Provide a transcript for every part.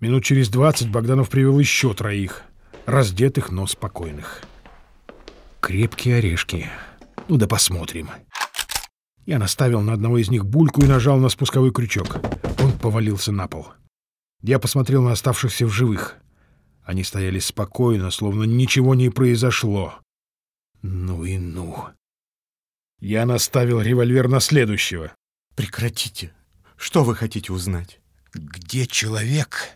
Минут через двадцать Богданов привел еще троих, раздетых, но спокойных. Крепкие орешки. Ну да посмотрим. Я наставил на одного из них бульку и нажал на спусковой крючок. Он повалился на пол. Я посмотрел на оставшихся в живых. Они стояли спокойно, словно ничего не произошло. Ну и ну. Я наставил револьвер на следующего. Прекратите. Что вы хотите узнать? Где человек,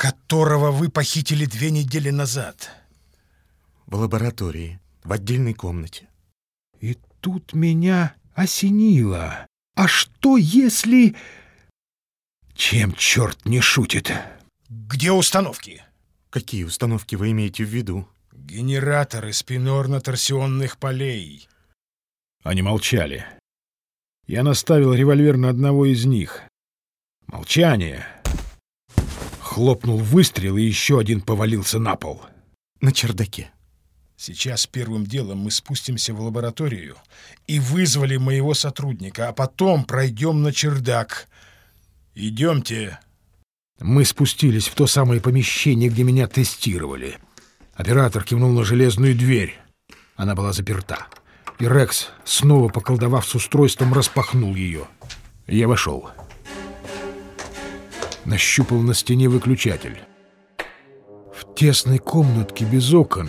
которого вы похитили две недели назад? В лаборатории, в отдельной комнате. И тут меня осенило. А что если... Чем черт не шутит? Где установки? Какие установки вы имеете в виду? Генераторы спинорно-торсионных полей. Они молчали. Я наставил револьвер на одного из них. Молчание. Хлопнул выстрел, и еще один повалился на пол. На чердаке. Сейчас первым делом мы спустимся в лабораторию и вызвали моего сотрудника, а потом пройдем на чердак. Идемте. Мы спустились в то самое помещение, где меня тестировали. Оператор кивнул на железную дверь. Она была заперта. И Рекс, снова поколдовав с устройством, распахнул ее. Я вошел. Нащупал на стене выключатель. В тесной комнатке без окон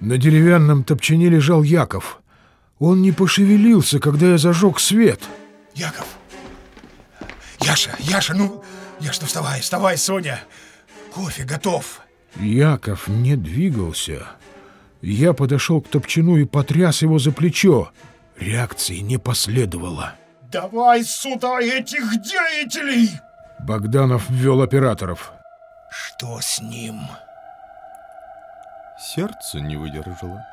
на деревянном топчине лежал Яков. Он не пошевелился, когда я зажег свет. Яков! Яша, Яша, ну... Яша, ну вставай, вставай, Соня! Кофе готов! Яков не двигался. Я подошел к топчину и потряс его за плечо. Реакции не последовало. «Давай сюда этих деятелей!» Богданов ввел операторов. «Что с ним?» Сердце не выдержало.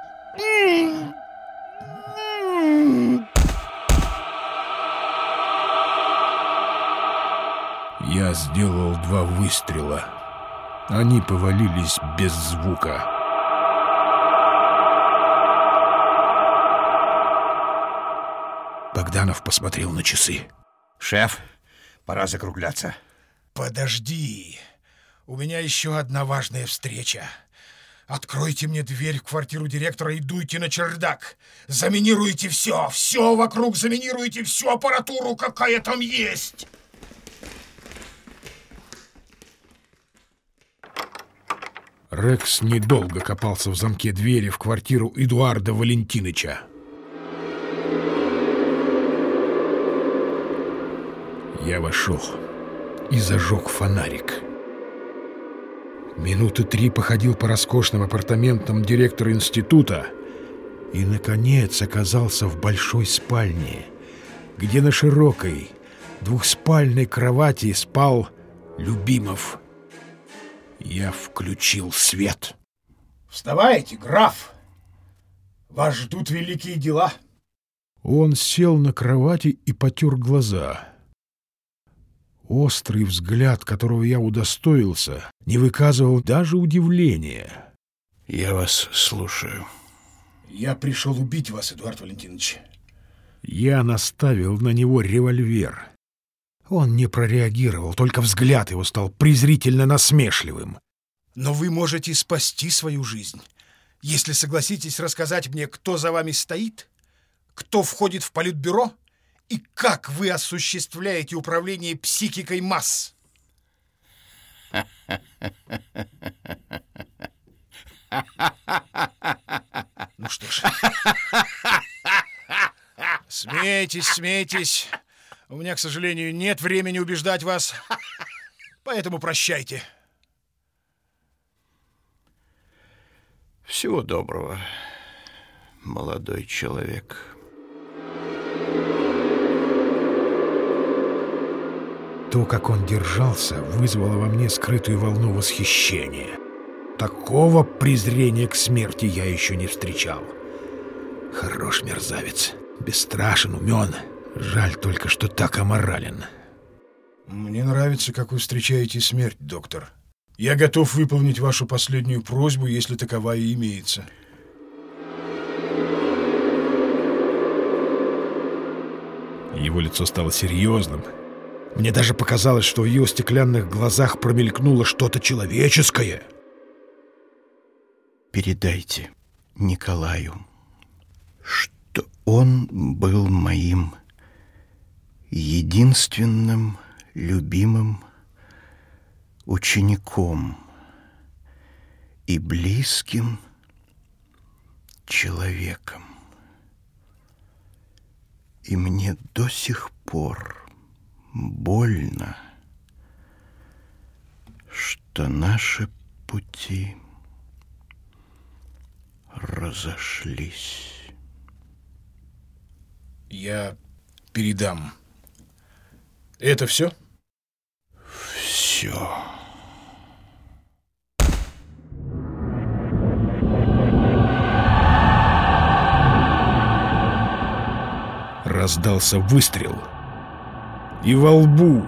Я сделал два выстрела. Они повалились без звука. Богданов посмотрел на часы. Шеф, пора закругляться. Подожди. У меня еще одна важная встреча. Откройте мне дверь в квартиру директора и дуйте на чердак. Заминируйте все, все вокруг заминируйте, всю аппаратуру, какая там есть. Рекс недолго копался в замке двери в квартиру Эдуарда Валентиныча. Я вошел и зажег фонарик. Минуты три походил по роскошным апартаментам директора института и, наконец, оказался в большой спальне, где на широкой двухспальной кровати спал Любимов. Я включил свет. Вставайте, граф! Вас ждут великие дела. Он сел на кровати и потер глаза. Острый взгляд, которого я удостоился, не выказывал даже удивления. Я вас слушаю. Я пришел убить вас, Эдуард Валентинович. Я наставил на него револьвер. Он не прореагировал, только взгляд его стал презрительно насмешливым. Но вы можете спасти свою жизнь, если согласитесь рассказать мне, кто за вами стоит, кто входит в политбюро и как вы осуществляете управление психикой масс. Ну что ж. Смейтесь, смейтесь. У меня, к сожалению, нет времени убеждать вас. Поэтому прощайте. Всего доброго, молодой человек. То, как он держался, вызвало во мне скрытую волну восхищения. Такого презрения к смерти я еще не встречал. Хорош мерзавец, бесстрашен, умен. Жаль только, что так аморален. Мне нравится, как вы встречаете смерть, доктор. Я готов выполнить вашу последнюю просьбу, если таковая имеется. Его лицо стало серьезным. Мне даже показалось, что в ее стеклянных глазах промелькнуло что-то человеческое. Передайте Николаю, что он был моим единственным любимым учеником и близким человеком. И мне до сих пор больно, что наши пути разошлись. Я передам. Это все? Все. Раздался выстрел. И во лбу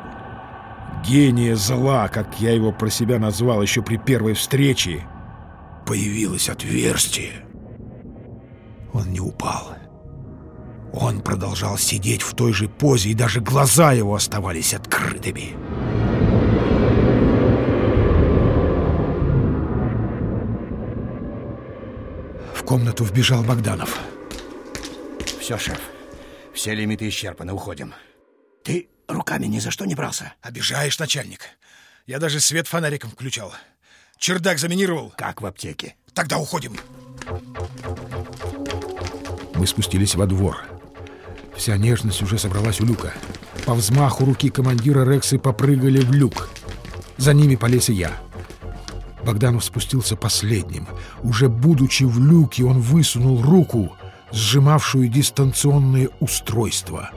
гения зла, как я его про себя назвал еще при первой встрече, появилось отверстие. Он не упал. Он продолжал сидеть в той же позе, и даже глаза его оставались открытыми. В комнату вбежал Богданов. Все, шеф. Все лимиты исчерпаны. Уходим. Ты руками ни за что не брался. Обижаешь, начальник. Я даже свет фонариком включал. Чердак заминировал. Как в аптеке. Тогда уходим. Мы спустились во двор. Вся нежность уже собралась у люка. По взмаху руки командира Рексы попрыгали в люк. За ними полез и я. Богданов спустился последним. Уже будучи в люке, он высунул руку, сжимавшую дистанционное устройство.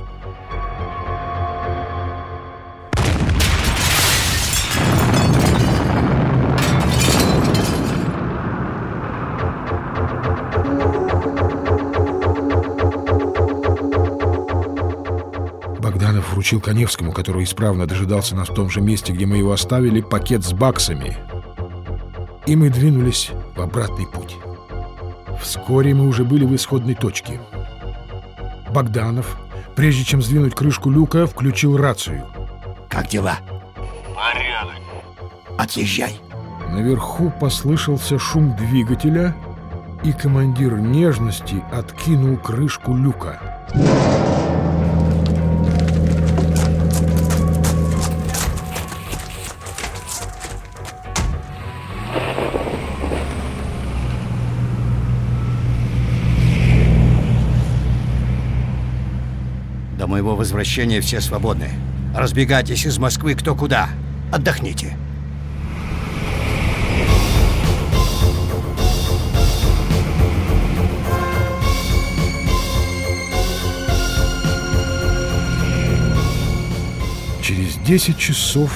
Вручил Коневскому, который исправно дожидался нас в том же месте, где мы его оставили, пакет с баксами. И мы двинулись в обратный путь. Вскоре мы уже были в исходной точке. Богданов, прежде чем сдвинуть крышку люка, включил рацию. Как дела? Порядок. Отъезжай. Наверху послышался шум двигателя, и командир нежности откинул крышку люка. До моего возвращения все свободны. Разбегайтесь из Москвы кто куда. Отдохните. Через 10 часов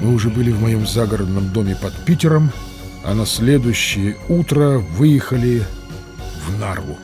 мы уже были в моем загородном доме под Питером, а на следующее утро выехали в Нарву.